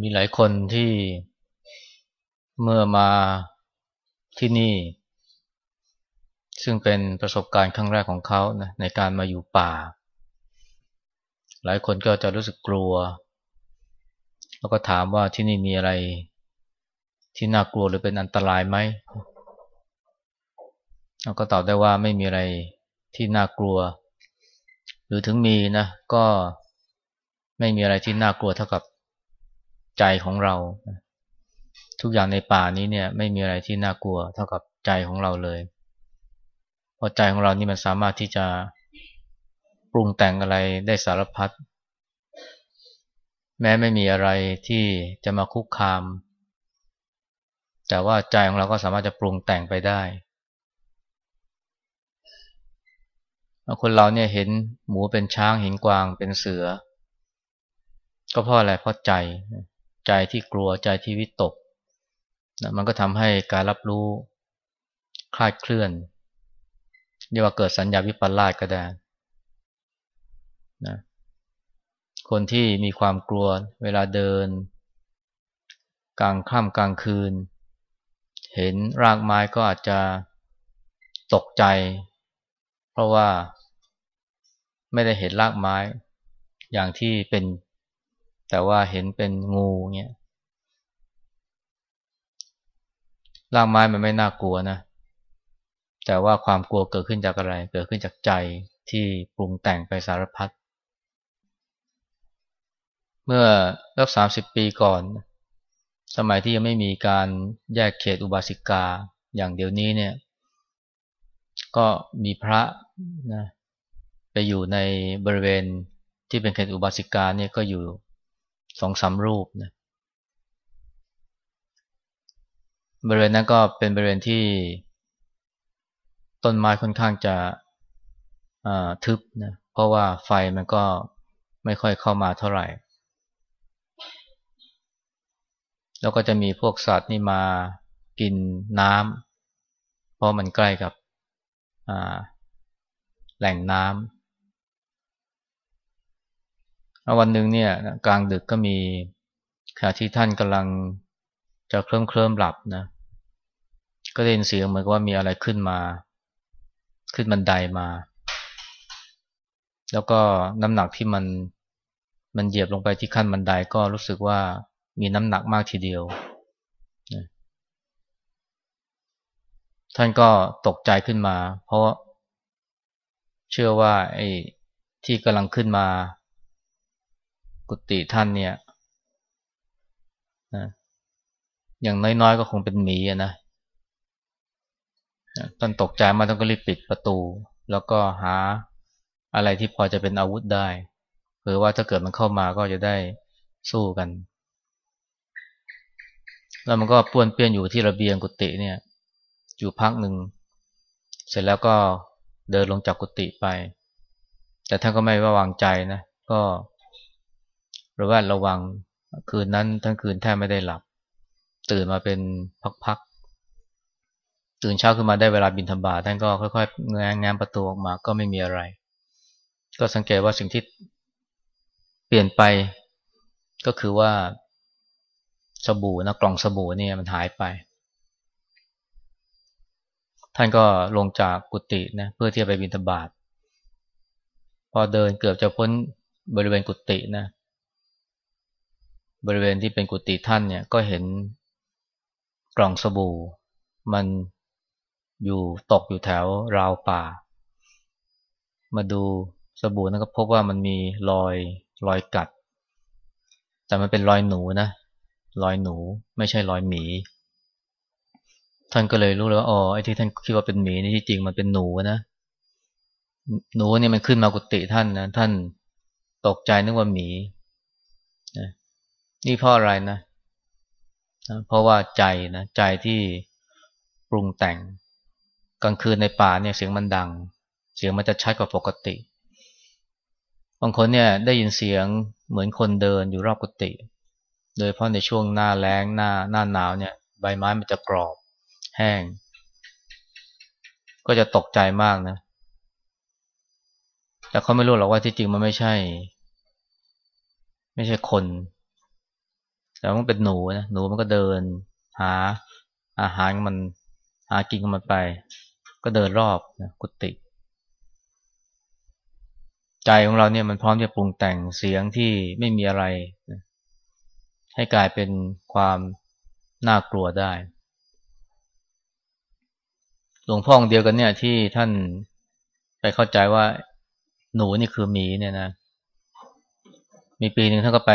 มีหลายคนที่เมื่อมาที่นี่ ซึ่งเป็นประสบการณ์ครั้งแรกของเขานะในการมาอยู่ป่า หลายคนก็จะรู้สึกกลัว แล้วก็ถามว่าที่นี่มีอะไร ที่น่ากลัวหรือเป็นอันตรายไหมเราก็ตอบได้ว่าไม่มีอะไรที่น่ากลัว หรือถึงมีนะก็ไม่มีอะไรที่น่ากลัวเท่ากับ ใจของเรา ทุกอย่างในป่านี้เนี่ย ไม่มีอะไรที่น่ากลัว เท่ากับใจของเราเลยเพราะใจของเรานี่มันสามารถที่จะปรุงแต่งอะไรได้สารพัดแม้ไม่มีอะไรที่จะมาคุกคาม แต่ว่าใจของเราก็สามารถจะปรุงแต่งไปได้คนเราเนี่ยเห็นหมูเป็นช้างเห็นกวางเป็นเสือ ก็เพราะอะไรเพราะใจ ใจที่กลัวใจที่วิตกนะมันก็ทำให้การรับรู้คลาดเคลื่อนเรียกว่าเกิดสัญญาวิปลาสก็ได้นะคนที่มีความกลัวเวลาเดิน กลางค่ำกลางคืน เห็นรากไม้ก็อาจจะตกใจ เพราะว่าไม่ได้เห็นรากไม้อย่างที่เป็น แต่ว่าเห็นเป็นงูเนี่ยรากไม้มันไม่น่ากลัวนะ แต่ว่าความกลัวเกิดขึ้นจากอะไร เกิดขึ้นจากใจที่ปรุงแต่งไปสารพัด เมื่อรักสามสิบปีก่อน สมัยที่ยังไม่มีการแยกเขตอุบาสิกาอย่างเดียวนี้เนี่ย ก็มีพระนะไปอยู่ในบริเวณที่เป็นเขตอุบาสิกาเนี่ยก็อยู่ สองสามรูปนะบริเวณนั้นก็เป็นบริเวณที่ต้นไม้ค่อนข้างจะทึบนะเพราะว่าไฟมันก็ไม่ค่อยเข้ามาเท่าไหร่ แล้วก็จะมีพวกสัตว์นี่มากินน้ำเพราะมันใกล้กับแหล่งน้ำ วันหนึ่งเนี่ยกลางดึกก็มีขณะที่ท่านกำลังจะเคลิ้มเคลิ้มหลับนะก็ได้ยินเสียงเหมือนกับว่ามีอะไรขึ้นมา ขึ้นบันไดมา แล้วก็น้ำหนักที่มันมันเหยียบลงไปที่ขั้นบันไดก็รู้สึกว่ามีน้ำหนักมากทีเดียว ท่านก็ตกใจขึ้นมา เพราะเชื่อว่าไอ้ที่กำลังขึ้นมา กุฏิท่านเนี่ยนะอย่างน้อยๆก็คงเป็นหมีนะท่านตกใจมาต้องก็รีบปิดประตู แล้วก็หาอะไรที่พอจะเป็นอาวุธได้เผื่อว่าถ้าเกิดมันเข้ามาก็จะได้สู้กัน แล้วมันก็ป้วนเปี้ยนอยู่ที่ระเบียงกุฏิเนี่ย อยู่พักหนึ่ง เสร็จแล้วก็เดินลงจากกุฏิไป แต่ท่านก็ไม่ว่าวางใจนะ ก็ ระแวดระวังคืนนั้นทั้งคืนแทบไม่ได้หลับ ตื่นมาเป็นพักๆตื่นเช้าขึ้นมาได้เวลาบินธบาท่านก็ค่อยๆแง้งงประตูออกมาก็ไม่มีอะไร ก็สังเกตว่าสิ่งที่เปลี่ยนไปก็คือว่าสบู่นะกล่องสบู่เนี่ยมันหายไป ท่านก็ลงจากกุฏินะเพื่อที่จะไปบินธบาตพอเดินเกือบจะพ้นบริเวณกุฏินะ บริเวณที่เป็นกุฏิท่านเนี่ยก็เห็นกล่องสบู่ มันอยู่ตกอยู่แถวราวป่า มาดูสบู่นั้นก็พบว่ามันมีรอยรอยกัด แต่มันเป็นรอยหนูนะรอยหนูไม่ใช่รอยหมี ท่านก็เลยรู้เลยว่าอ๋อไอ้ที่ท่านคิดว่าเป็นหมีนี่ที่จริงมันเป็นหนูนะหนูเนี่ยมันขึ้นมากุฏิท่านนะท่านตกใจนึกว่าหมีนะ นี่เพราะอะไรนะเพราะว่าใจนะใจที่ปรุงแต่ง กลางคืนในป่าเนี่ยเสียงมันดัง เสียงมันจะชัดกว่าปกติบางคนเนี่ยได้ยินเสียงเหมือนคนเดินอยู่รอบกุฏิโดยเพราะในช่วงหน้าแล้งหน้าหน้าหนาวเนี่ยใบไม้มันจะกรอบแห้ง ก็จะตกใจมากนะ แต่เขาไม่รู้หรอกว่าที่จริงมันไม่ใช่ ไม่ใช่คน แต่มันเป็นหนูนะหนูมันก็เดิน หาอาหารมันหากินของมันไป ก็เดินรอบนะกุฏิใจของเราเนี่ยมันพร้อมที่จะปรุงแต่งเสียงที่ไม่มีอะไร ให้กลายเป็นความน่ากลัวได้ หลวงพ่อเดียวกันเนี่ยที่ท่านไปเข้าใจว่าหนูนี่คือหมีเนี่ยนะ มีปีหนึ่งท่านก็ไป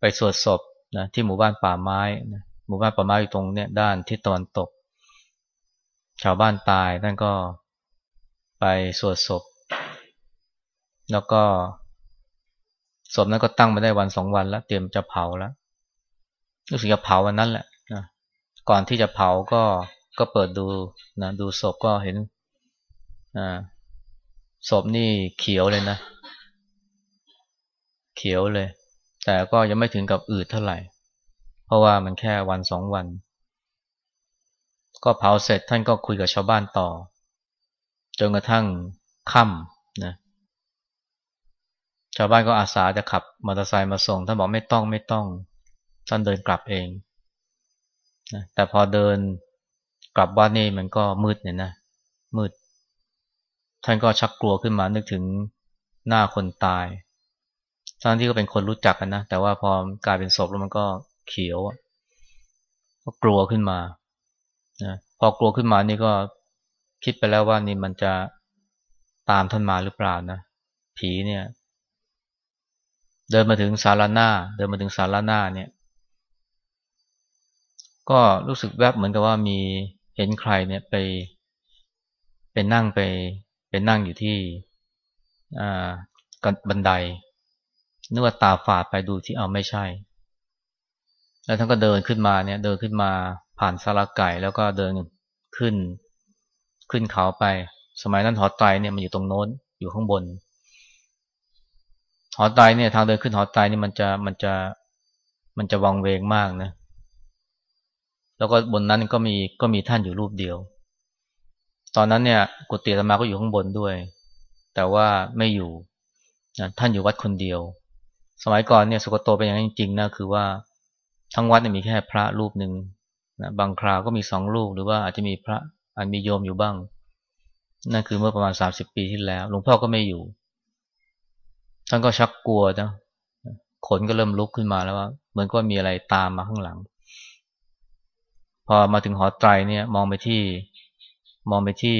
ไปสวดศพ นะที่หมู่บ้านป่าไม้นะหมู่บ้านป่าไม้อยู่ตรงเนี่ยด้านทิศตะวันตก ชาวบ้านตายท่านก็ไปสวดศพ แล้วก็ศพนั้นก็ตั้งมาได้วันสองวันแล้ว เตรียมจะเผาแล้วรู้สึกจะเผาวันนั้นแหละนะก่อนที่จะเผาก็ก็เปิดดูนะดูศพก็เห็นอ่าศพนี่เขียวเลยนะ เขียวเลย แต่ก็ยังไม่ถึงกับอืดเท่าไหร่ เพราะว่ามันแค่วันสองวัน ก็เผาเสร็จท่านก็คุยกับชาวบ้านต่อ จนกระทั่งค่ำนะชาวบ้านก็อาสาจะขับมอเตอร์ไซค์มาส่งท่านบอกไม่ต้องไม่ต้องท่านเดินกลับเองนะแต่พอเดินกลับบ้านนี่มันก็มืดเนี่ยนะมืด ท่านก็ชักกลัวขึ้นมานึกถึงหน้าคนตาย ทั้งที่ก็เป็นคนรู้จักกันนะ แต่ว่าพอกลายเป็นศพแล้วมันก็เขียวก็กลัวขึ้นมานะพอกลัวขึ้นมานี่ก็คิดไปแล้วว่านี่มันจะตามท่านมาหรือเปล่านะผีเนี่ย เดินมาถึงศาลาหน้า เดินมาถึงศาลาหน้าเนี่ย ก็รู้สึกแวบเหมือนกับว่ามีเห็นใครเนี่ยไปไปนั่งไปไปนั่งอยู่ที่อ่าบันได นึกว่าตาฝาดไปดูที่เอาไม่ใช่ แล้วท่านก็เดินขึ้นมาเนี่ย เดินขึ้นมาผ่านสาราไก่แล้วก็เดินขึ้น ขึ้นเขาไป สมัยนั้นหอไตรเนี่ยมันอยู่ตรงโน้นอยู่ข้างบนหอไตเนี่ย ทางเดินขึ้นหอไตนี่มันจะมันจะมันจะวังเวงมากนะ แล้วก็บนนั้นก็มีก็มีท่านอยู่รูปเดียว ตอนนั้นเนี่ยกุฏิธรรมาก็อยู่ข้างบนด้วย แต่ว่าไม่อยู่ท่านอยู่วัดคนเดียว สมัยก่อนเนี่ยสุกโตเป็นอย่างนั้นจริงๆนะคือว่าทั้งวัดเนี่ยมีแค่พระรูปหนึ่งนะบางคราวก็มีสองรูปหรือว่าอาจจะมีพระอาจมีโยมอยู่บ้างนั่นคือเมื่อประมาณสามสิบปีที่แล้ว หลวงพ่อก็ไม่อยู่ ท่านก็ชักกลัวนะขนก็เริ่มลุกขึ้นมาแล้วว่า เหมือนก็มีอะไรตามมาข้างหลัง พอมาถึงหอไตรเนี่ย มองไปที่มองไปที่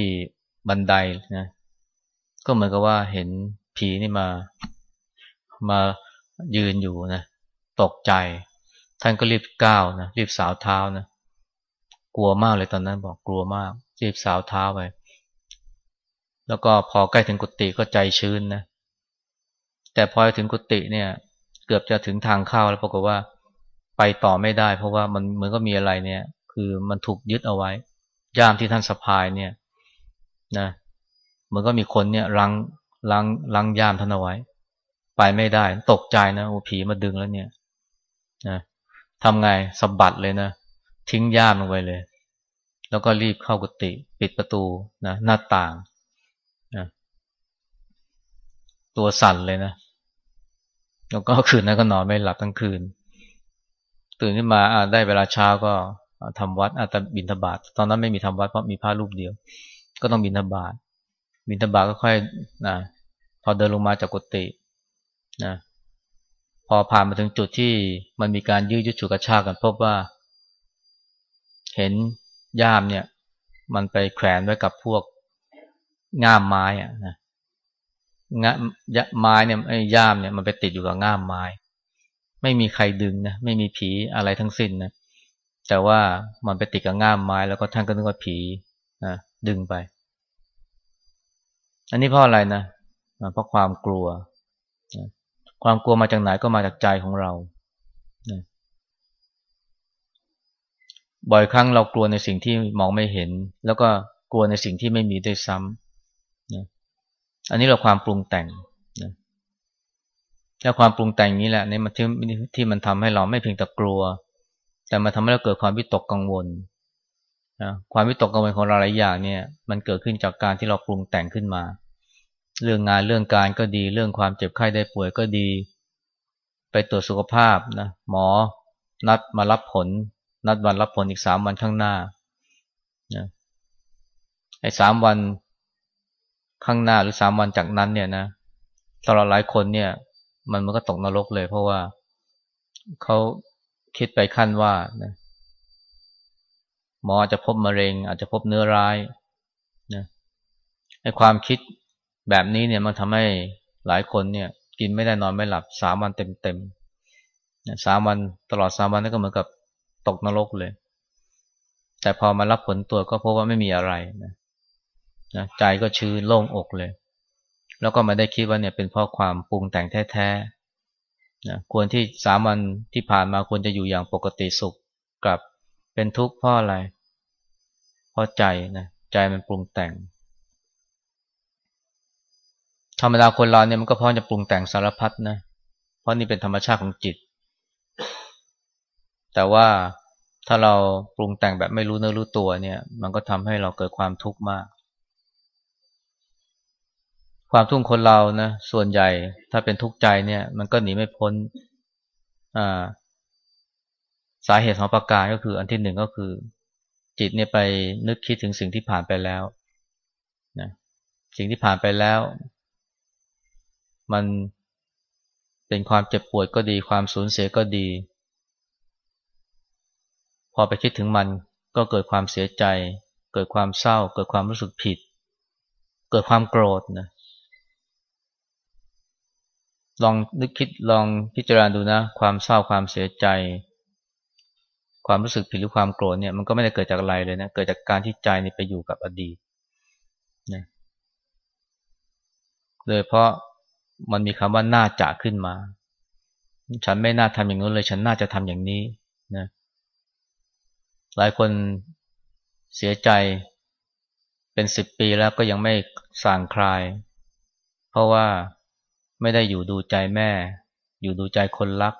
บันไดนะก็เหมือนกับว่าเห็นผีนี่มา มา ยืนอยู่นะ ตกใจ ท่านก็รีบก้าวนะรีบสาวเท้านะกลัวมากเลยตอนนั้นบอกกลัวมาก รีบสาวเท้าไป แล้วก็พอใกล้ถึงกุฏิก็ใจชื้นนะแต่พอถึงกุฏิเนี่ย เกือบจะถึงทางเข้าแล้วปรากฏว่าไปต่อไม่ได้ เพราะว่ามันเหมือนก็มีอะไรเนี่ย คือมันถูกยึดเอาไว้ย่ามที่ท่านสะพายเนี่ยนะมือนก็มีคนเนี่ยลังลังลังย่ามท่านเอาไว้ ไปไม่ได้ ตกใจนะโอ้ผีมาดึงแล้วเนี่ยนะทำไงสะบัดเลยนะ ทิ้งย่ามลงไปเลย แล้วก็รีบเข้ากุฏิปิดประตูนะหน้าต่างนะตัวสั่นเลยนะ แล้วก็คืนนั้นก็นอนไม่หลับทั้งคืน ตื่นขึ้นมาได้เวลาเช้าก็ทำวัดอาจจะบินทบาทตอนนั้นไม่มีทำวัดเพราะมีผ้ารูปเดียว ก็ต้องบินทบาทบินทบาทก็ค่อยนะพอเดินลงมาจากกุฏิ นะพอผ่านมาถึงจุดที่มันมีการยื้อยุดฉุกกระชากกันพบว่า เห็นย่ามเนี่ย มันไปแขวนไว้กับพวกง่ามไม้อะนะงะไม้เนี่ยไอ้ย่ามเนี่ยมันไปติดอยู่กับง่ามไม้ ไม่มีใครดึงนะไม่มีผีอะไรทั้งสิ้นนะแต่ว่ามันไปติดกับง่ามไม้ แล้วก็ท่านก็นึกว่าผีนะดึงไป อันนี้เพราะอะไรนะเพราะความกลัว ความกลัวมาจากไหนก็มาจากใจของเรา บ่อยครั้งเรากลัวในสิ่งที่มองไม่เห็น แล้วก็กลัวในสิ่งที่ไม่มีด้วยซ้ำอันนี้เราความปรุงแต่งนะแล้วความปรุงแต่งนี้แหละนี่มันที่ที่มันทำให้เราไม่เพียงแต่กลัว แต่มันทำให้เราเกิดความวิตกกังวลนะความวิตกกังวลของเราหลายอย่างเนี่ย มันเกิดขึ้นจากการที่เราปรุงแต่งขึ้นมา เรื่องงานเรื่องการก็ดี เรื่องความเจ็บไข้ได้ป่วยก็ดี ไปตรวจสุขภาพนะหมอ นัดมารับผล นัดวันรับผลอีกสามวันข้างหน้านะไอ้สามวันข้างหน้าหรือสามวันจากนั้นเนี่ยนะสำหรับหลายคนเนี่ย มันมันก็ตกนรกเลย เพราะว่าเขาคิดไปขั้นว่านะหมออาจจะพบมะเร็ง อาจจะพบเนื้อร้ายนะไอ้ความคิด แบบนี้เนี่ยมันทำให้หลายคนเนี่ย กินไม่ได้นอนไม่หลับสามวันเต็มๆสามวันตลอดสามวันนั่นก็เหมือนกับตกนรกเลย แต่พอมารับผลตรวจก็พบว่าไม่มีอะไรนะนะใจก็ชื้นโล่งอกเลย แล้วก็มาได้คิดว่าเนี่ยเป็นเพราะความปรุงแต่งแท้ๆนะควรที่สามวันที่ผ่านมาควรจะอยู่อย่างปกติสุขกับเป็นทุกข์เพราะอะไร เพราะใจนะใจมันปรุงแต่ง ธรรมดาคนเราเนี่ยมันก็พร้อมจะปรุงแต่งสารพัดนะ เพราะนี่เป็นธรรมชาติของจิต แต่ว่าถ้าเราปรุงแต่งแบบไม่รู้เนื้อรู้ตัวเนี่ย มันก็ทำให้เราเกิดความทุกข์มาก ความทุกข์คนเรานะส่วนใหญ่ถ้าเป็นทุกข์ใจเนี่ย มันก็หนีไม่พ้นสาเหตุของประการก็คือ อันที่หนึ่งก็คือ จิตเนี่ยไปนึกคิดถึงสิ่งที่ผ่านไปแล้วนะสิ่งที่ผ่านไปแล้ว มันเป็นความเจ็บปวดก็ดี ความสูญเสียก็ดี พอไปคิดถึงมันก็เกิดความเสียใจ เกิดความเศร้า เกิดความรู้สึกผิด เกิดความโกรธนะลองนึกคิดลองพิจารณาดูนะ ความเศร้าความเสียใจ ความรู้สึกผิดหรือความโกรธเนี่ยมันก็ไม่ได้เกิดจากอะไรเลยนะเกิดจากการที่ใจนี่ไปอยู่กับอดีตนะโดยเพราะ มันมีคำว่าน่าจะขึ้นมา ฉันไม่น่าทำอย่างนู้นเลย ฉันน่าจะทำอย่างนี้นะหลายคนเสียใจเป็นสิบปีแล้วก็ยังไม่สั่งคลาย เพราะว่าไม่ได้อยู่ดูใจแม่ อยู่ดูใจคนรัก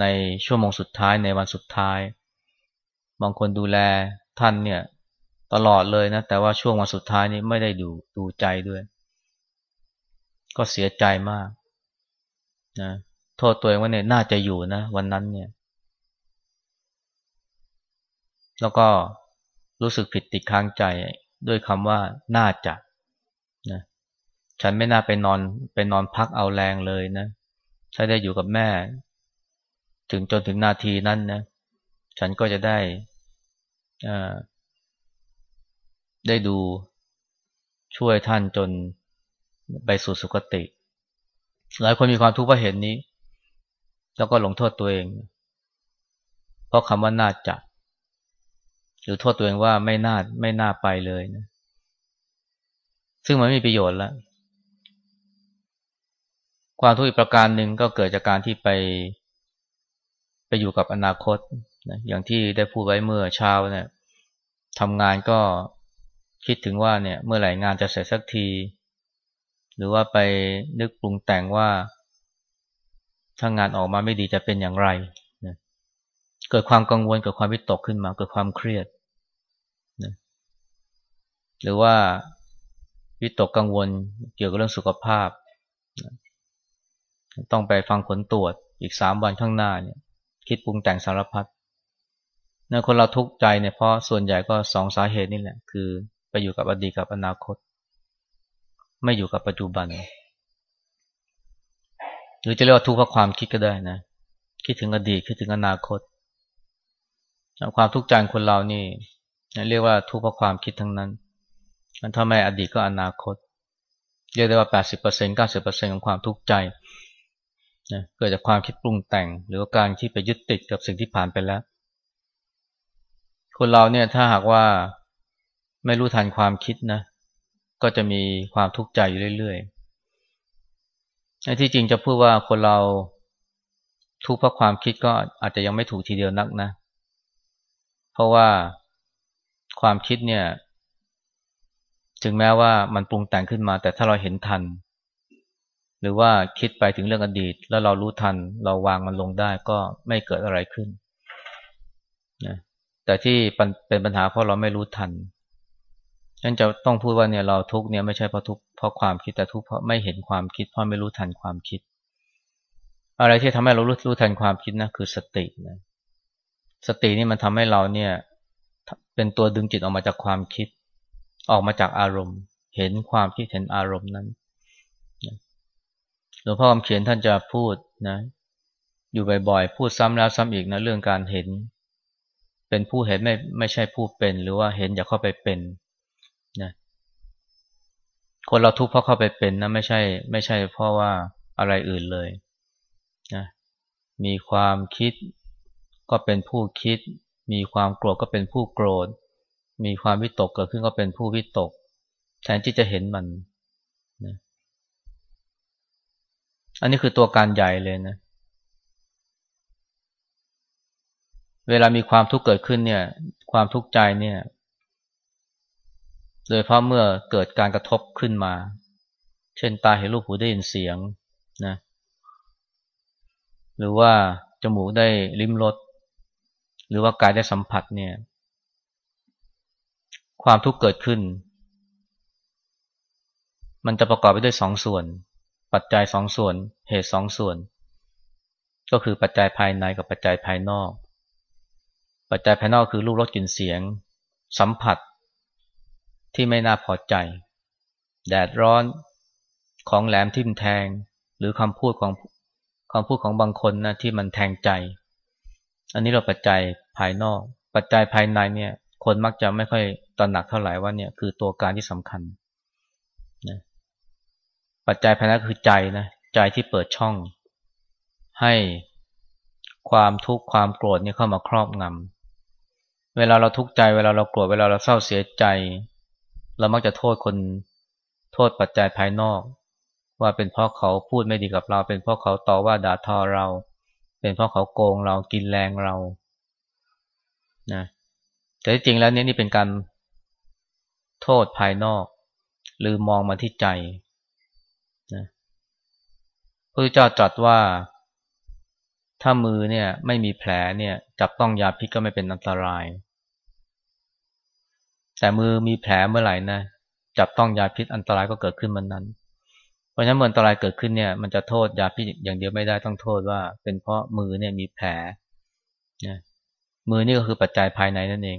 ในชั่วโมงสุดท้ายในวันสุดท้าย บางคนดูแลท่านเนี่ย ตลอดเลยนะ แต่ว่าช่วงวันสุดท้ายนี้ไม่ได้ดูดูใจด้วย ก็เสียใจมากนะโทษตัวเองว่าเนี่ยน่าจะอยู่นะ วันนั้นเนี่ย แล้วก็รู้สึกผิดติดค้างใจด้วยคำว่าน่าจะนะฉันไม่น่าไปนอนไปนอนพักเอาแรงเลยนะถ้าได้อยู่กับแม่ ถึงจนถึงนาทีนั้นนะ ฉันก็จะได้ได้ดูช่วยท่านจน ไปสู่สุคติ หลายคนมีความทุกข์เพราะเห็นนี้ แล้วก็หลงโทษตัวเอง เพราะคำว่าน่าจะหรือโทษตัวเองว่าไม่น่าไม่น่าไปเลยนะซึ่งมันไม่มีประโยชน์แล้วความทุกข์อีกประการหนึ่งก็เกิดจากการที่ไป ไปอยู่กับอนาคตนะอย่างที่ได้พูดไว้เมื่อเช้าเนี่ยทำงานก็คิดถึงว่าเนี่ย เมื่อไหร่งานจะเสร็จสักที หรือว่าไปนึกปรุงแต่งว่าถ้างานออกมาไม่ดีจะเป็นอย่างไรนะเกิดความกังวลเกิดความวิตกขึ้นมา เกิดความเครียดนะหรือว่าวิตกกังวลเกี่ยวกับเรื่องสุขภาพต้องไปฟังผลตรวจอีกสามวันข้างหน้าเนี่ยคิดปรุงแต่งสารพัดนคนเราทุกข์ใจเนี่ยเพราะส่วนใหญ่ก็สองสาเหตุนี่แหละ คือไปอยู่กับอดีตกับอนาคต ไม่อยู่กับปัจจุบัน หรือจะเรียกว่าทุกข์เพราะความคิดก็ได้นะ คิดถึงอดีตคิดถึงอนาคต ความทุกข์ใจคนเรานี่ เรียกว่าทุกข์เพราะความคิดทั้งนั้นถ้าไม่อดีตก็อนาคต เรียกได้ว่า 80% 90%ของความทุกข์ใจนะเกิดจากความคิดปรุงแต่ง หรือการที่ไปยึดติดกับสิ่งที่ผ่านไปแล้ว คนเราเนี่ยถ้าหากว่าไม่รู้ทันความคิดนะ ก็จะมีความทุกข์ใจอยู่เรื่อยๆที่จริงจะพูดว่าคนเราทุกข์เพราะความคิดก็อาจจะยังไม่ถูกทีเดียวนักนะ เพราะว่าความคิดเนี่ย ถึงแม้ว่ามันปรุงแต่งขึ้นมา แต่ถ้าเราเห็นทัน หรือว่าคิดไปถึงเรื่องอดีต แล้วเรารู้ทัน เราวางมันลงได้ก็ไม่เกิดอะไรขึ้นนะแต่ที่เป็นปัญหาเพราะเราไม่รู้ทัน ฉันจะต้องพูดว่าเนี่ยเราทุกเนี่ยไม่ใช่เพราะทุกเพราะความคิดแต่ทุกเพราะไม่เห็นความคิด เพราะไม่รู้ทันความคิด อะไรที่ทำให้เรารู้รู้ทันความคิดนะคือสตินะสตินี่มันทำให้เราเนี่ย เป็นตัวดึงจิตออกมาจากความคิด ออกมาจากอารมณ์ เห็นความคิดเห็นอารมณ์นั้นหลวงพ่อคำเขียนท่านจะพูดนะ อยู่บ่อยๆพูดซ้ำแล้วซ้ำอีกนะเรื่องการเห็น เป็นผู้เห็นไม่ไม่ใช่ผู้เป็น หรือว่าเห็นอย่าเข้าไปเป็น คนเราทุกข์เพราะเข้าไปเป็นนะไม่ใช่ ไม่ใช่เพราะว่าอะไรอื่นเลยนะมีความคิดก็เป็นผู้คิด มีความโกรธก็เป็นผู้โกรธ มีความวิตกเกิดขึ้นก็เป็นผู้วิตก แทนที่จะเห็นมันนะอันนี้คือตัวการใหญ่เลยนะ เวลามีความทุกข์เกิดขึ้นเนี่ย ความทุกข์ใจเนี่ย โดยเพราะเมื่อเกิดการกระทบขึ้นมา เช่นตาเห็นรูปหูได้ยินเสียงนะหรือว่าจมูกได้ลิ้มรสหรือว่ากายได้สัมผัสเนี่ย ความทุกข์เกิดขึ้น มันจะประกอบไปด้วยสองส่วน ปัจจัยสองส่วน เหตุสองส่วน ก็คือปัจจัยภายในกับปัจจัยภายนอก ปัจจัยภายนอกคือรูปรสกลิ่นเสียง สัมผัส ที่ไม่น่าพอใจ แดดร้อนของแหลมทิ่มแทง หรือคำพูดของคำพูดของบางคนนะที่มันแทงใจ อันนี้เราปัจจัยภายนอก ปัจจัยภายในเนี่ย คนมักจะไม่ค่อยตระหนักเท่าไหร่ว่าเนี่ยคือตัวการที่สำคัญนะปัจจัยภายในคือใจนะใจที่เปิดช่อง ให้ความทุกข์ความโกรธเนี่ยเข้ามาครอบงำเวลาเราทุกข์ใจเวลาเราโกรธเวลาเราเศร้าเสียใจ เรามักจะโทษคนโทษปัจจัยภายนอก ว่าเป็นเพราะเขาพูดไม่ดีกับเรา เป็นเพราะเขาต่อว่าด่าทอเรา เป็นเพราะเขาโกงเรากินแรงเรานะแต่จริงแล้วนี่นี่เป็นการโทษภายนอก หรือมองมาที่ใจนะพระพุทธเจ้าตรัสว่าถ้ามือเนี่ยไม่มีแผลเนี่ยจับต้องยาพิษก็ไม่เป็นอันตราย แต่มือมีแผลเมื่อไหร่นะจับต้องยาพิษอันตรายก็เกิดขึ้นมันนั้น เพราะฉะนั้นเมื่ออันตรายเกิดขึ้นเนี่ย มันจะโทษยาพิษอย่างเดียวไม่ได้ต้องโทษว่า เป็นเพราะมือเนี่ยมีแผลนะมือนี่ก็คือปัจจัยภายในนั่นเอง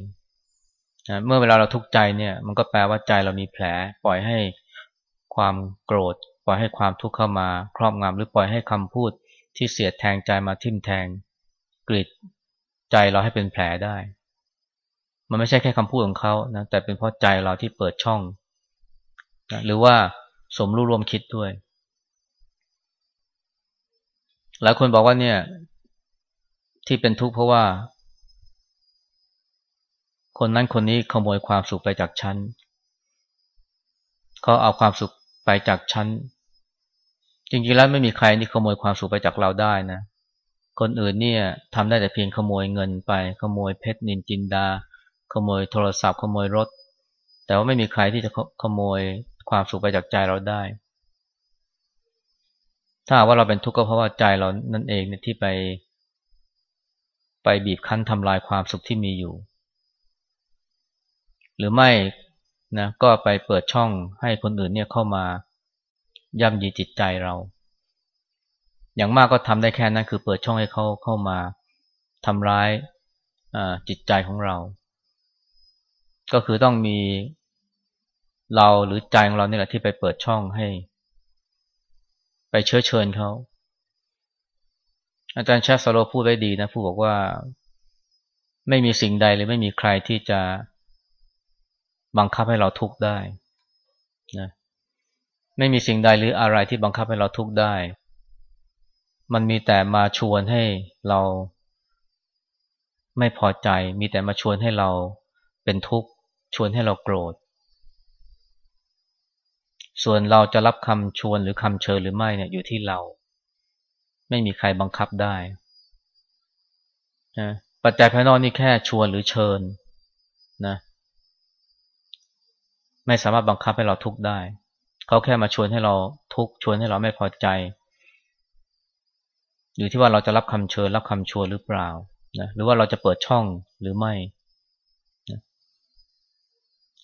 นะเมื่อเวลาเราทุกข์ใจเนี่ย มันก็แปลว่าใจเรามีแผล ปล่อยให้ความโกรธ ปล่อยให้ความทุกข์เข้ามา ครอบงำหรือปล่อยให้คำพูดที่เสียดแทงใจมาทิ่มแทงกริดใจเราให้เป็นแผลได้ มันไม่ใช่แค่คำพูดของเขานะแต่เป็นเพราะใจเราที่เปิดช่องนะหรือว่าสมรู้ร่วมคิดด้วย หลายคนบอกว่าเนี่ย ที่เป็นทุกข์เพราะว่า คนนั้นคนนี้ขโมยความสุขไปจากฉันเขาเอาความสุขไปจากฉันจริงๆแล้วไม่มีใครที่ขโมยความสุขไปจากเราได้นะ คนอื่นเนี่ยทำได้แต่เพียงขโมยเงินไป ขโมยเพชรนินจินดา ขโมยโทรศัพท์ขโมยรถ แต่ว่าไม่มีใครที่จะขโมยความสุขไปจากใจเราได้ ถ้าว่าเราเป็นทุกข์ก็เพราะว่าใจเรานั่นเองเนี่ยที่ไป ไปบีบคั้นทำลายความสุขที่มีอยู่ หรือไม่นะก็ไปเปิดช่องให้คนอื่นเนี่ยเข้ามาย่ำยีจิตใจเรา อย่างมากก็ทำได้แค่นั้นคือเปิดช่องให้เขาเข้ามาทำร้ายจิตใจของเรา ก็คือต้องมีเราหรือใจของเราเนี่ยแหละที่ไปเปิดช่องให้ ไปเชื้อเชิญเขา อาจารย์ชาสโลพูดไว้ดีนะพูดบอกว่าไม่มีสิ่งใดหรือไม่มีใครที่จะบังคับให้เราทุกข์ได้นะไม่มีสิ่งใดหรืออะไรที่บังคับให้เราทุกข์ได้ มันมีแต่มาชวนให้เราไม่พอใจ มีแต่มาชวนให้เราเป็นทุกข์ ชวนให้เราโกรธ ส่วนเราจะรับคำชวนหรือคำเชิญหรือไม่เนี่ยอยู่ที่เรา ไม่มีใครบังคับได้นะปัจจัยภายนอกนี่แค่ชวนหรือเชิญนะไม่สามารถบังคับให้เราทุกข์ได้ เขาแค่มาชวนให้เราทุกข์ชวนให้เราไม่พอใจ อยู่ที่ว่าเราจะรับคำเชิญรับคำชวนหรือเปล่านะหรือว่าเราจะเปิดช่องหรือไม่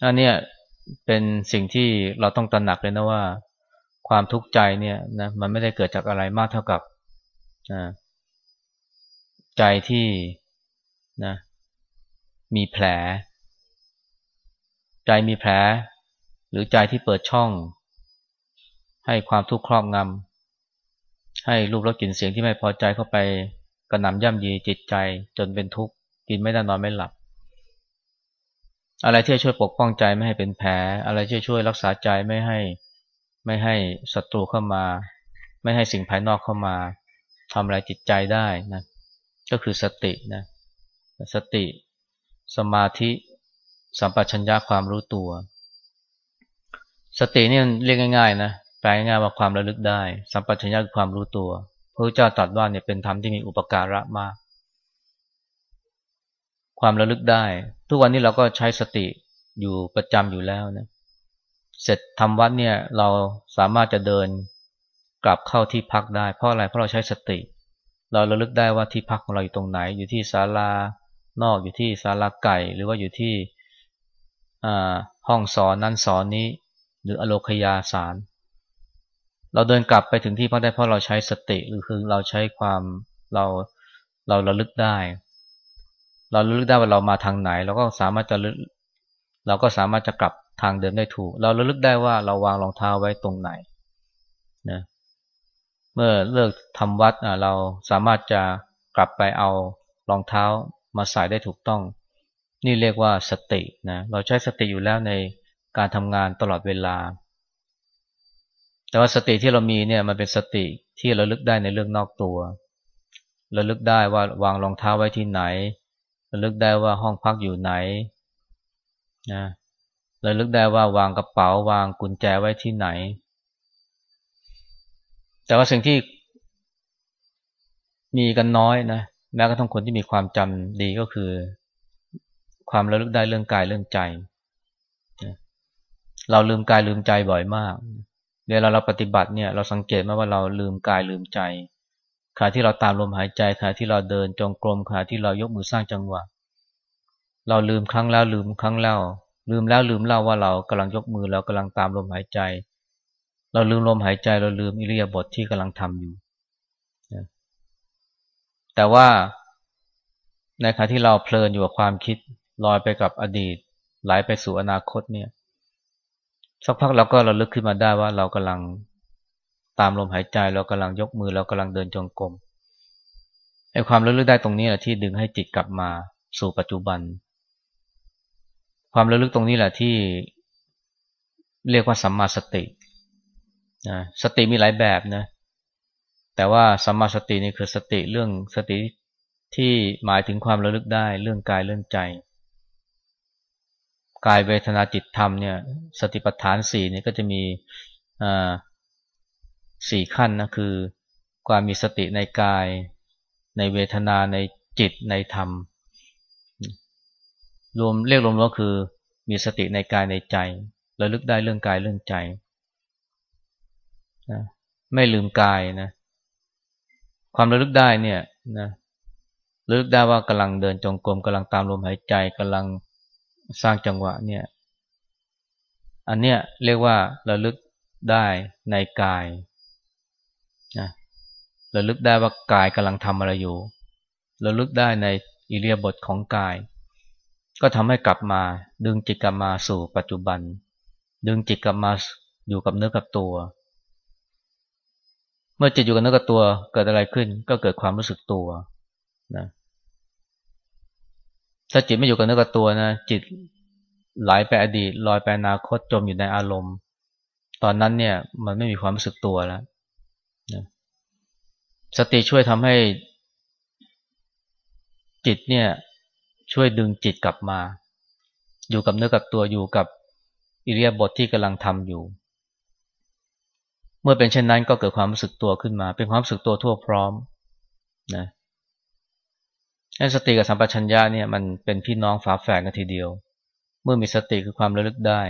อันนี้เป็นสิ่งที่เราต้องตระหนักเลยนะว่า ความทุกข์ใจเนี่ยนะมันไม่ได้เกิดจากอะไรมากเท่ากับนะใจที่นะมีแผล ใจมีแผล หรือใจที่เปิดช่อง ให้ความทุกข์ครอบงำให้รูปรสกลิ่นเสียงที่ไม่พอใจเข้าไปกระหน่ำย่ำยีจิตใจจนเป็นทุกข์กินไม่ได้นอนไม่หลับ อะไรที่จะช่วยปกป้องใจไม่ให้เป็นแผล อะไรที่จะช่วยรักษาใจไม่ให้ไม่ให้ศัตรูเข้ามา ไม่ให้สิ่งภายนอกเข้ามาทำอะไรจิตใจได้นะก็คือสตินะสติ สมาธิ สัมปชัญญะความรู้ตัว สตินี่เรียกง่ายๆนะแปลง่ายๆว่าความระลึกได้ สัมปชัญญะคือความรู้ตัวพระพุทธเจ้าตรัสว่าเนี่ยเป็นธรรมที่มีอุปการะมาก ความระลึกได้ ทุกวันนี้เราก็ใช้สติอยู่ประจำอยู่แล้วนะเสร็จทำวัดเนี่ยเราสามารถจะเดินกลับเข้าที่พักได้ เพราะอะไรเพราะเราใช้สติ เราระลึกได้ว่าที่พักของเราอยู่ตรงไหน อยู่ที่ศาลานอกอยู่ที่ศาลาไก่ หรือว่าอยู่ที่ห้องสอนนั้นสอนนี้ หรืออโลคยาสาร เราเดินกลับไปถึงที่พักได้เพราะเราใช้สติหรือคือเราใช้ความเราเราระลึกได้ เราระลึกได้ว่าเรามาทางไหน เราก็สามารถจะเราก็สามารถจะกลับทางเดินได้ถูก เราระลึกได้ว่าเราวางรองเท้าไว้ตรงไหนนะเมื่อเลิกทำวัดเราสามารถจะกลับไปเอารองเท้ามาใส่ได้ถูกต้อง นี่เรียกว่าสตินะเราใช้สติอยู่แล้วในการทำงานตลอดเวลา แต่ว่าสติที่เรามีเนี่ยมันเป็นสติที่ระลึกได้ในเรื่องนอกตัวระลึกได้ว่าวางรองเท้าไว้ที่ไหน ระลึกได้ว่าห้องพักอยู่ไหนนะระลึกได้ว่าวางกระเป๋าวางกุญแจไว้ที่ไหน แต่ว่าสิ่งที่มีกันน้อยนะแม้กระทั่งคนที่มีความจำดีก็คือ ความระลึกได้เรื่องกายเรื่องใจ เราลืมกายลืมใจบ่อยมากเวลาเราปฏิบัติเนี่ย เราสังเกตไหมว่าเราลืมกายลืมใจ ขณะที่เราตามลมหายใจขณะที่เราเดินจงกรมขณะที่เรายกมือสร้างจังหวะ เราลืมครั้งแล้วลืมครั้งแล้ว ลืมแล้วลืมเล่าว่าเรากำลังยกมือเรากำลังตามลมหายใจ เราลืมลมหายใจเราลืมอิริยาบถทที่กำลังทำอยู่ แต่ว่าในขณะที่เราเพลินอยู่กับความคิดลอยไปกับอดีตไหลไปสู่อนาคตเนี่ย สักพักเราก็เระลึกขึ้นมาได้ว่าเรากำลัง ตามลมหายใจเรากำลังยกมือเรากำลังเดินจงกรมไอ้ความระลึกได้ตรงนี้แหละที่ดึงให้จิตกลับมาสู่ปัจจุบัน ความระลึกตรงนี้แหละที่เรียกว่าสัมมาสตินะสติมีหลายแบบนะแต่ว่าสัมมาสตินี่คือสติเรื่องสติที่หมายถึงความระลึกได้เรื่องกายเรื่องใจ กายเวทนาจิตธรรมเนี่ย สติปัฏฐานสี่เนี่ยก็จะมี สี่ขั้นนะคือความมีสติในกาย ในเวทนาในจิตในธรรม รวมเรียกรวมก็คือมีสติในกายในใจระลึกได้เรื่องกายเรื่องใจนะไม่ลืมกายนะ ความระลึกได้เนี่ยนะระลึกได้ว่ากำลังเดินจงกรมกำลังตามลมหายใจกำลังสร้างจังหวะเนี่ย อันเนี้ยเรียกว่าระลึกได้ในกาย นะระลึกได้ว่ากายกำลังทำอะไรอยู่ระลึกได้ในอิเลียบทของกาย ก็ทำให้กลับมา ดึงจิตกลับมาสู่ปัจจุบัน ดึงจิตกลับมาอยู่กับเนื้อกับตัว เมื่อจิตอยู่กับเนื้อกับตัวเกิดอะไรขึ้น ก็เกิดความรู้สึกตัวนะถ้าจิตไม่อยู่กับเนื้อกับตัวนะจิตไหลไปอดีตลอยไปอนาคตจมอยู่ในอารมณ์ ตอนนั้นเนี่ยมันไม่มีความรู้สึกตัวแล้ว นะสติช่วยทำให้จิตเนี่ย ช่วยดึงจิตกลับมา อยู่กับเนื้อกับตัวอยู่กับอิเลียบทที่กำลังทำอยู่ เมื่อเป็นเช่นนั้นก็เกิดความรู้สึกตัวขึ้นมา เป็นความรู้สึกตัวทั่วพร้อมนะสติกับสัมปชัญญะเนี่ยมันเป็นพี่น้องฝาแฝดกันทีเดียว เมื่อมีสติคือความระลึกได้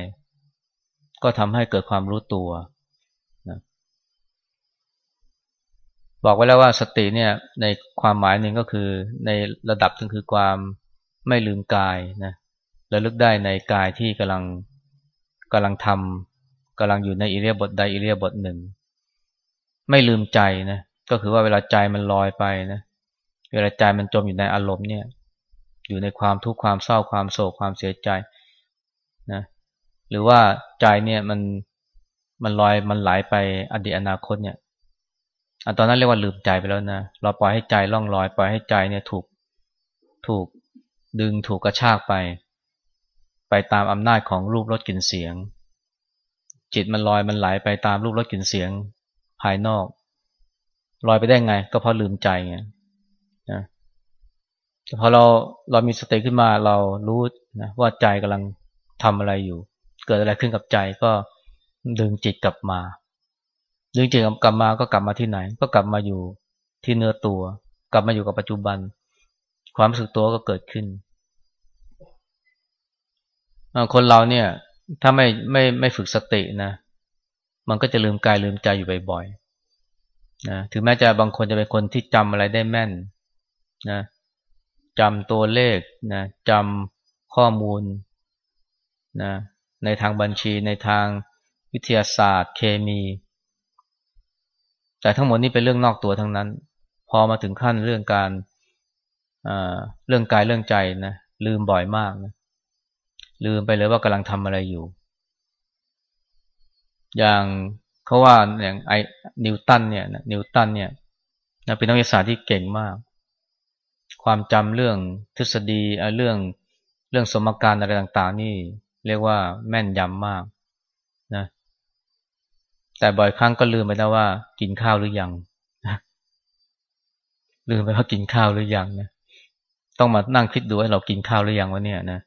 ก็ทำให้เกิดความรู้ตัวนะ บอกไว้แล้วว่าสติเนี่ยในความหมายหนึ่งก็คือในระดับนึงคือความไม่ลืมกายนะระลึกได้ในกายที่กำลังกำลังทำกำลังอยู่ในอิเลียบทใดอิเลียบทหนึ่ง ไม่ลืมใจนะก็คือว่าเวลาใจมันลอยไปนะเวลาใจมันจมอยู่ในอารมณ์เนี่ย อยู่ในความทุกข์ความเศร้าความโศกความเสียใจนะหรือว่าใจเนี่ยมันมันลอยมันไหลไปอดีตอนาคตเนี่ย อันตอนนั้นเรียกว่าลืมใจไปแล้วนะ เราปล่อยให้ใจล่องลอย ปล่อยให้ใจเนี่ยถูกถูกดึงถูกกระชากไป ไปตามอำนาจของรูปรสกลิ่นเสียง จิตมันลอยมันไหลไปตามรูปรสกลิ่นเสียงภายนอก ลอยไปได้ไง ก็เพราะลืมใจไงนะพอเราเรามีสติขึ้นมาเรารู้นะว่าใจกำลังทำอะไรอยู่ เกิดอะไรขึ้นกับใจก็ดึงจิตกลับมา ดึงจิตกลับมาก็กลับมาที่ไหน ก็กลับมาอยู่ที่เนื้อตัว กลับมาอยู่กับปัจจุบัน ความรู้สึกตัวก็เกิดขึ้นคนเราเนี่ย ถ้าไม่ไม่ไม่ฝึกสตินะ มันก็จะลืมกายลืมใจอยู่บ่อยๆนะถึงแม้จะบางคนจะเป็นคนที่จำอะไรได้แม่นนะจำตัวเลขนะจำข้อมูลนะในทางบัญชีในทางวิทยาศาสตร์ เคมี แต่ทั้งหมดนี้เป็นเรื่องนอกตัวทั้งนั้น พอมาถึงขั้นเรื่องการเรื่องกายเรื่องใจนะลืมบ่อยมากนะลืมไปเลยว่ากำลังทำอะไรอยู่ อย่างเขาว่าอย่างไอ้นิวตันเนี่ยนิวตันเนี่ยเป็นนักวิทยาศาสตร์ที่เก่งมาก ความจำเรื่องทฤษฎีเรื่องเรื่องสมการอะไรต่าง ๆ นี่เรียกว่าแม่นยำมาก แต่บ่อยครั้งก็ลืมไปแล้วว่า กินข้าวหรือยังลืมไปว่ากินข้าวหรือยังนะต้องมานั่งคิดดูว่าเรากินข้าวหรือยังวะเนี่ยนะ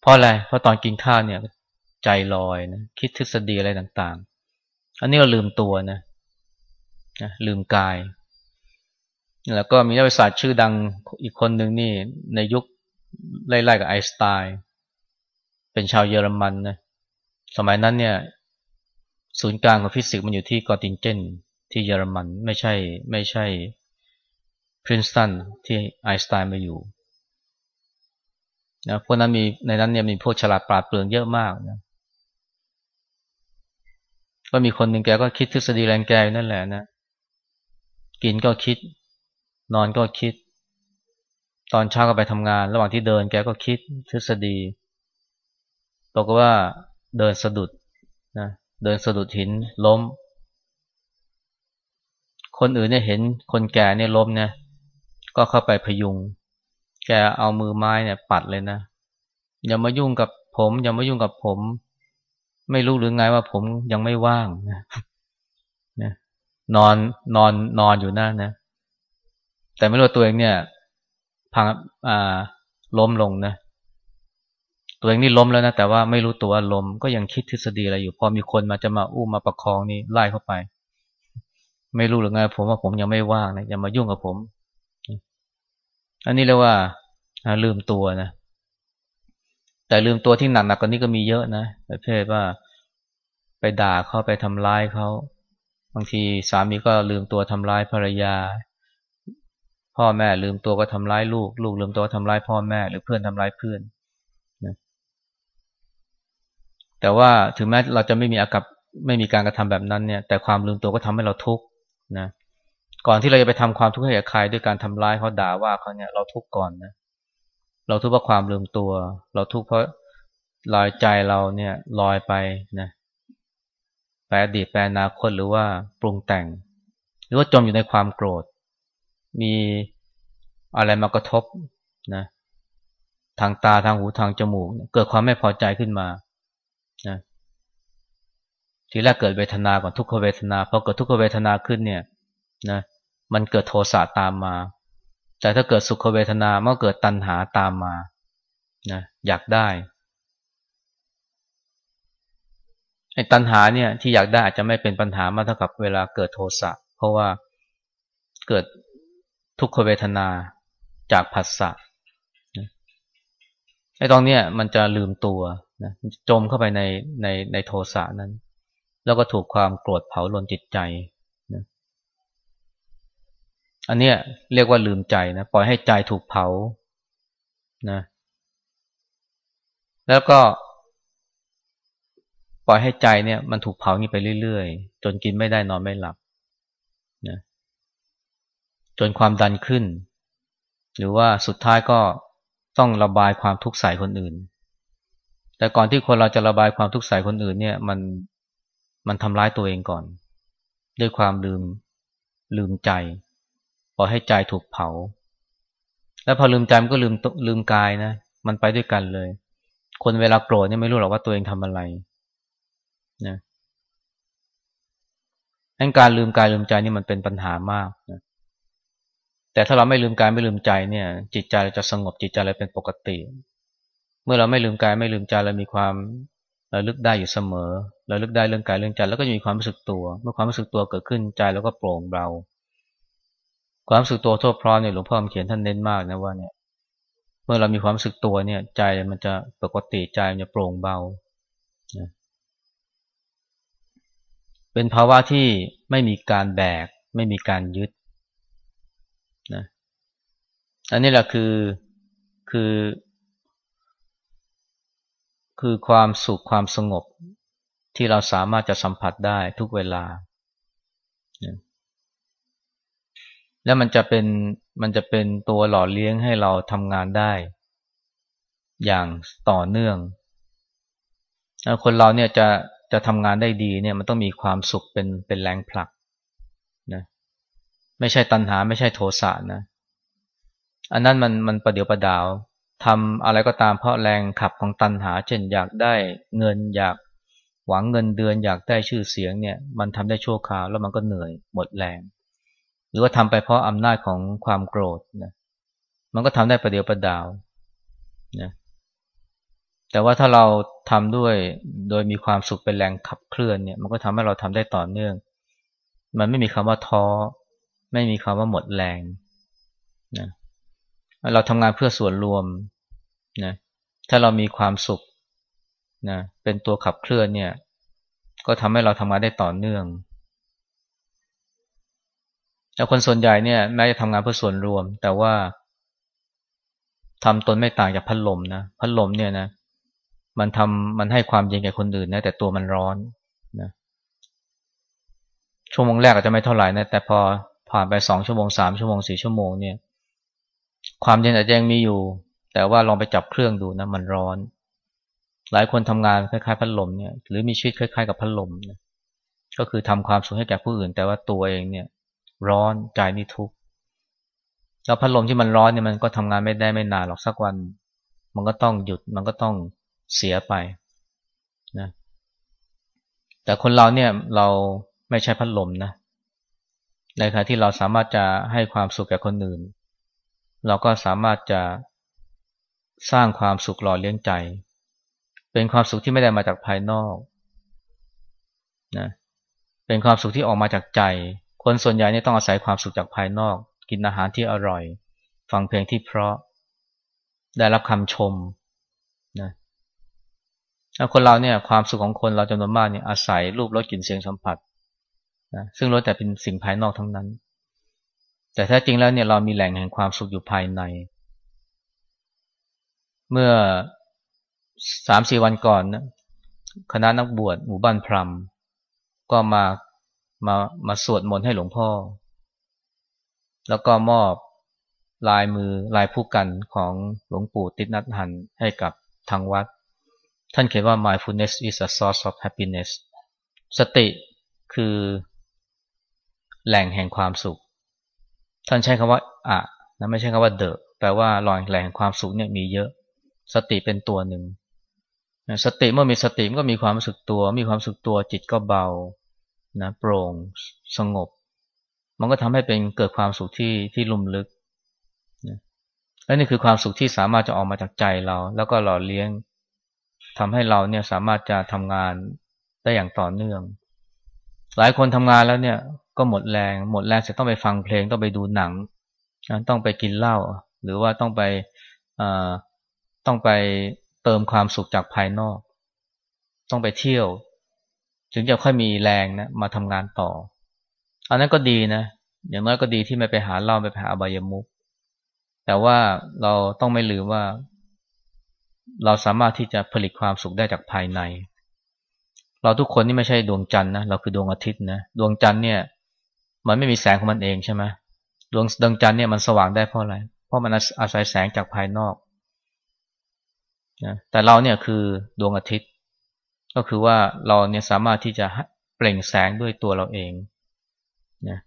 เพราะอะไรเพราะตอนกินข้าวเนี่ย ใจลอยนะคิดทฤษฎีอะไรต่างๆ อันนี้เราลืมตัวนะนะลืมกาย แล้วก็มีนักวิทยาศาสตร์ชื่อดังอีกคนหนึ่งนี่ ในยุคไล่ๆกับไอน์สไตน์เป็นชาวเยอรมันนะสมัยนั้นเนี่ย ศูนย์กลางของฟิสิกส์มันอยู่ที่เกิตทิงเงนที่เยอรมันไม่ใช่ไม่ใช่พรินสตันที่ไอน์สไตน์มาอยู่นะพวกนั้นมีในนั้นเนี่ยมีพวกฉลาดปราดเปรื่องเยอะมากนะก็มีคนหนึ่งแกก็คิดทฤษฎีแรงแกนั่นแหละนะ กินก็คิด นอนก็คิด ตอนเช้าก็ไปทำงาน ระหว่างที่เดินแกก็คิดทฤษฎีบอกว่าเดินสะดุดนะ เดินสะดุดหินล้ม คนอื่นเนี่ยเห็นคนแก่เนี่ยล้มเนี่ยก็เข้าไปพยุง แกเอามือไม้เนี่ยปัดเลยนะ อย่ามายุ่งกับผม อย่ามายุ่งกับผม ไม่รู้หรือไงว่าผมยังไม่ว่างนะนะนอนนอนนอนอยู่นั่นนะ แต่ไม่รู้ตัวเองเนี่ยพังอ่าล้มลงนะ ตัวเองนี่ล้มแล้วนะแต่ว่าไม่รู้ตัวล้มก็ยังคิดทฤษฎีอะไรอยู่ พอมีคนมาจะมาอุ้มมาประคองนี่ไล่เข้าไป ไม่รู้หรือไงผมว่าผมยังไม่ว่างนะอย่ามายุ่งกับผม อันนี้เรียกว่าลืมตัวนะแต่ลืมตัวที่หนักหนักกว่านี้ก็มีเยอะนะประเภทว่า ไปด่าเขาไปทำร้ายเขาบางทีสามีก็ลืมตัวทำร้ายภรรยา พ่อแม่ลืมตัวก็ทำร้ายลูก ลูกลืมตัวทำร้ายพ่อแม่ หรือเพื่อนทำร้ายเพื่อนนะ แต่ว่าถึงแม้เราจะไม่มีอากับไม่มีการกระทำแบบนั้นเนี่ย แต่ความลืมตัวก็ทำให้เราทุกข์นะ ก่อนที่เราจะไปทำความทุกข์ให้กับใครด้วยการทำร้ายเขาด่าว่าเขาเนี่ยเราทุกข์ก่อนนะ เราทุกข์เพราะความลืมตัว เราทุกข์เพราะลอยใจเราเนี่ยลอยไปนะแปลอดีตแปลอนาคตหรือว่าปรุงแต่ง หรือว่าจมอยู่ในความโกรธ มีอะไรมากระทบนะทางตาทางหูทางจมูก เกิดความไม่พอใจขึ้นมา ทีแรกเกิดเวทนาก่อนทุกขเวทนาพอเกิดทุกขเวทนาขึ้นเนี่ยนะมันเกิดโทสะตามมา แต่ถ้าเกิดสุขเวทนาเมื่อเกิดตัณหาตามมานะอยากได้ไอ้ตัณหาเนี่ยที่อยากได้อาจจะไม่เป็นปัญหามากเท่ากับเวลาเกิดโทสะเพราะว่าเกิดทุกขเวทนาจากผัสสะไอ้ตรงเนี้ยมันจะลืมตัวนะจมเข้าไปในในในโทสะนั้น แล้วก็ถูกความโกรธเผาลนจิตใจอันเนี้ยเรียกว่าลืมใจนะปล่อยให้ใจถูกเผานะแล้วก็ ปล่อยให้ใจเนี่ย มันถูกเผานี่ไปเรื่อยๆ จนกินไม่ได้นอนไม่หลับนะจนความดันขึ้น หรือว่าสุดท้ายก็ต้องระบายความทุกข์ใส่คนอื่น แต่ก่อนที่คนเราจะระบายความทุกข์ใส่คนอื่นเนี่ย มัน มันทำร้ายตัวเองก่อน ด้วยความลืมลืมใจปล่อยให้ใจถูกเผา แล้วพอลืมใจมันก็ลืมลืมกายนะ มันไปด้วยกันเลย คนเวลาโกรธเนี่ยไม่รู้หรอกว่าตัวเองทำอะไรนะการลืมกายลืมใจนี่มันเป็นปัญหามากนะแต่ถ้าเราไม่ลืมกายไม่ลืมใจเนี่ย จิตใจเราจะสงบจิตใจเราเป็นปกติ เมื่อเราไม่ลืมกายไม่ลืมใจเรามีความ ระลึกได้อยู่เสมอระลึกได้เรื่องกายเรื่องใจแล้วก็จะมีความรู้สึกตัว เมื่อความรู้สึกตัวเกิดขึ้นใจแล้วก็โปร่งเบาความรู้สึกตัวทั่วพร้อมเนี่ยหลวงพ่อเขียนท่านเน้นมากนะว่าเนี่ย เมื่อเรามีความรู้สึกตัวเนี่ย ใจมันจะปกติใจมันจะโปร่งเบาเป็นภาวะที่ไม่มีการแบก ไม่มีการยึดนะอันนี้แหละคือคือ คือความสุขความสงบที่เราสามารถจะสัมผัสได้ทุกเวลา แล้วมันจะเป็นมันจะเป็นตัวหล่อเลี้ยงให้เราทำงานได้ อย่างต่อเนื่อง คนเราเนี่ยจะจะทำงานได้ดีเนี่ยมันต้องมีความสุขเป็นเป็นแรงผลักนะไม่ใช่ตัณหาไม่ใช่โทสะนะ อันนั้นมันมันประเดี๋ยวประดาว ทำอะไรก็ตามเพราะแรงขับของตัณหา เช่นอยากได้เงินอยากหวังเงินเดือนอยากได้ชื่อเสียงเนี่ยมันทำได้ชั่วคราวแล้วมันก็เหนื่อยหมดแรง หรือว่าทำไปเพราะอำนาจของความโกรธนะมันก็ทำได้ประเดียวประดาวนะแต่ว่าถ้าเราทำด้วยโดยมีความสุขเป็นแรงขับเคลื่อนเนี่ยมันก็ทำให้เราทำได้ต่อเนื่อง มันไม่มีคำว่าท้อ ไม่มีคำว่าหมดแรงนะ เราทำงานเพื่อส่วนรวมนะถ้าเรามีความสุขนะเป็นตัวขับเคลื่อนเนี่ย ก็ทำให้เราทำงานได้ต่อเนื่องแล้วคนส่วนใหญ่เนี่ยแม้จะทำงานเพื่อส่วนรวม แต่ว่าทำตนไม่ต่างจากพัดลมนะพัดลมเนี่ยนะ มันทำมันให้ความเย็นแก่คนอื่นนะแต่ตัวมันร้อนนะชั่วโมงแรกอาจจะไม่เท่าไหร่นะแต่พอผ่านไปสองชั่วโมงสามชั่วโมงสี่ชั่วโมงเนี่ย ความเย็นอาจจะยังมีอยู่ แต่ว่าลองไปจับเครื่องดูนะมันร้อน หลายคนทำงานคล้ายๆพัดลมเนี่ยหรือมีชีวิตคล้ายๆกับพัดลมนะก็คือทำความสุขให้แก่ผู้อื่น แต่ว่าตัวเองเนี่ย ร้อนใจนี่ทุกข์แล้วพัดลมที่มันร้อนเนี่ยมันก็ทำงานไม่ได้ไม่นานหรอกสักวัน มันก็ต้องหยุดมันก็ต้องเสียไปนะแต่คนเราเนี่ยเราไม่ใช่พัดลมนะในขณะที่เราสามารถจะให้ความสุขแก่คนอื่น เราก็สามารถจะสร้างความสุขหล่อเลี้ยงใจ เป็นความสุขที่ไม่ได้มาจากภายนอกนะเป็นความสุขที่ออกมาจากใจ คนส่วนใหญ่เนี่ยต้องอาศัยความสุขจากภายนอก กินอาหารที่อร่อย ฟังเพลงที่เพราะ ได้รับคำชมนะคนเราเนี่ยความสุขของคนเราจำนวนมากเนี่ยอาศัยรูปรสกลิ่นเสียงสัมผัสนะซึ่งล้วนแต่เป็นสิ่งภายนอกทั้งนั้น แต่แท้จริงแล้วเนี่ยเรามีแหล่งแห่งความสุขอยู่ภายใน เมื่อสามสี่วันก่อนนะคณะนักบวชหมู่บ้านพรมก็มามามาสวดมนต์ให้หลวงพ่อ แล้วก็มอบลายมือลายผู้กันของหลวงปู่ติดนัดหันให้กับทางวัด ท่านเขียนว่า mindfulness is a source of happiness สติคือแหล่งแห่งความสุข ท่านใช้คำว่าอะนะไม่ใช่คำว่าเดอะแปลว่าหล่งแห่งความสุขเนี่ยมีเยอะ สติเป็นตัวหนึ่งสติเมื่อมีสติมันก็มีความรู้สึกตัว มีความรู้สึกตัวจิตก็เบานะโปร่งสงบ มันก็ทำให้เป็นเกิดความสุขที่ที่ลุ่มลึกและนี่คือความสุขที่สามารถจะออกมาจากใจเรา แล้วก็หล่อเลี้ยงทำให้เราเนี่ยสามารถจะทำงานได้อย่างต่อเนื่อง หลายคนทำงานแล้วเนี่ย ก็หมดแรง หมดแรงจะต้องไปฟังเพลงต้องไปดูหนัง ต้องไปกินเหล้าหรือว่าต้องไปต้องไปเติมความสุขจากภายนอก ต้องไปเที่ยว ถึงจะค่อยมีแรงนะมาทำงานต่อ อันนั้นก็ดีนะ อย่างน้อยก็ดีที่ไม่ไปหาเหล้าไม่ไปหาอบายมุกแต่ว่าเราต้องไม่ลืมว่า เราสามารถที่จะผลิตความสุขได้จากภายใน เราทุกคนนี่ไม่ใช่ดวงจันทร์นะเราคือดวงอาทิตย์นะดวงจันทร์เนี่ย มันไม่มีแสงของมันเองใช่ไหมดวงดวงจันทร์เนี่ยมันสว่างได้เพราะอะไร เพราะมันอาศัยแสงจากภายนอกนะแต่เราเนี่ยคือดวงอาทิตย์ ก็คือว่าเราเนี่ยสามารถที่จะเปล่งแสงด้วยตัวเราเองนะ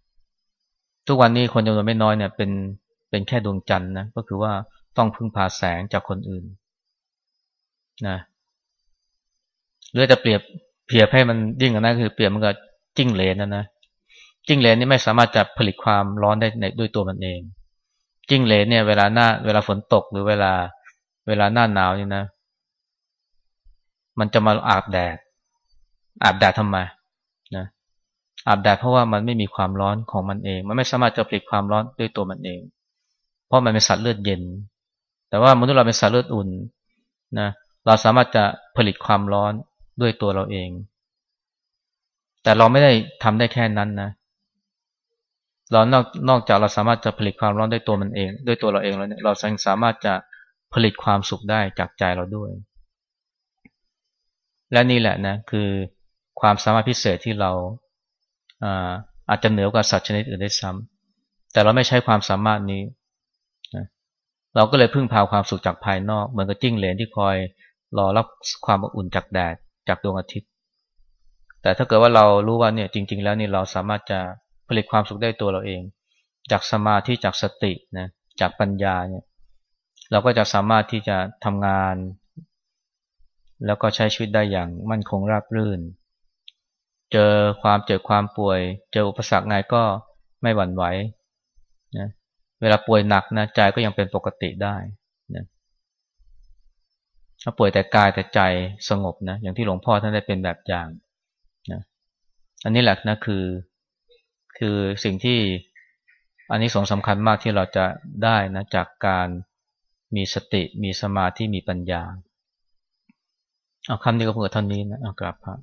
ทุกวันนี้คนจำนวนไม่น้อยเนี่ยเป็นเป็นแค่ดวงจันทร์นะก็คือว่าต้องพึ่งพาแสงจากคนอื่นนะหรือจะเปรียบเพียบให้มันยิ่งกว่านั้นคือเปรียบมันกับจิ้งเหลนนะนะ จิ้งเหลนนี่ไม่สามารถจะผลิตความร้อนได้ในด้วยตัวมันเอง จิ้งเหลนเนี่ยเวลาหน้า เวลาฝนตกหรือเวลาเวลาหน้าหนาวนี่นะ มันจะมาอาบแดด อาบแดดทำไมนะอาบแดดเพราะว่ามันไม่มีความร้อนของมันเอง มันไม่สามารถจะผลิตความร้อนด้วยตัวมันเอง เพราะมันเป็นสัตว์เลือดเย็น แต่ว่ามนุษย์เราเป็นสัตว์เลือดอุ่นนะ เราสามารถจะผลิตความร้อนด้วยตัวเราเอง แต่เราไม่ได้ทำได้แค่นั้นนะ เรานอกนอกจากเราสามารถจะผลิตความร้อนด้วยตัวมันเอง ด้วยตัวเราเองแล้วเนี่ยเรายังสามารถจะผลิตความสุขได้จากใจเราด้วย และนี่แหละนะคือความสามารถพิเศษที่เราอาอาจจะเหนือกว่าสัตว์ชนิดอื่นได้ซ้ำแต่เราไม่ใช้ความสามารถนี้นะเราก็เลยพึ่งพาความสุขจากภายนอก เหมือนกับจิ้งเหลนที่คอยรอรับความอุ่นจากแดดจากดวงอาทิตย์ แต่ถ้าเกิดว่าเรารู้ว่าเนี่ยจริง ๆ แล้วนี่เราสามารถจะ ผลิตความสุขได้ตัวเราเอง จากสมาธิจากสตินะจากปัญญาเนี่ยเราก็จะสามารถที่จะทำงาน แล้วก็ใช้ชีวิตได้อย่างมั่นคงราบรื่น เจอความเจ็บความป่วย เจออุปสรรคไงก็ไม่หวั่นไหวนะเวลาป่วยหนักนะใจก็ยังเป็นปกติได้นะถ้าป่วยแต่กายแต่ใจสงบนะอย่างที่หลวงพ่อท่านได้เป็นแบบอย่างนะอันนี้แหละนะคือ คือสิ่งที่อันนี้สงสำคัญมากที่เราจะได้นะจากการมีสติมีสมาธิมีปัญญาเอาคำนี้ก็เพื่อเท่านี้นะเอากราบพระ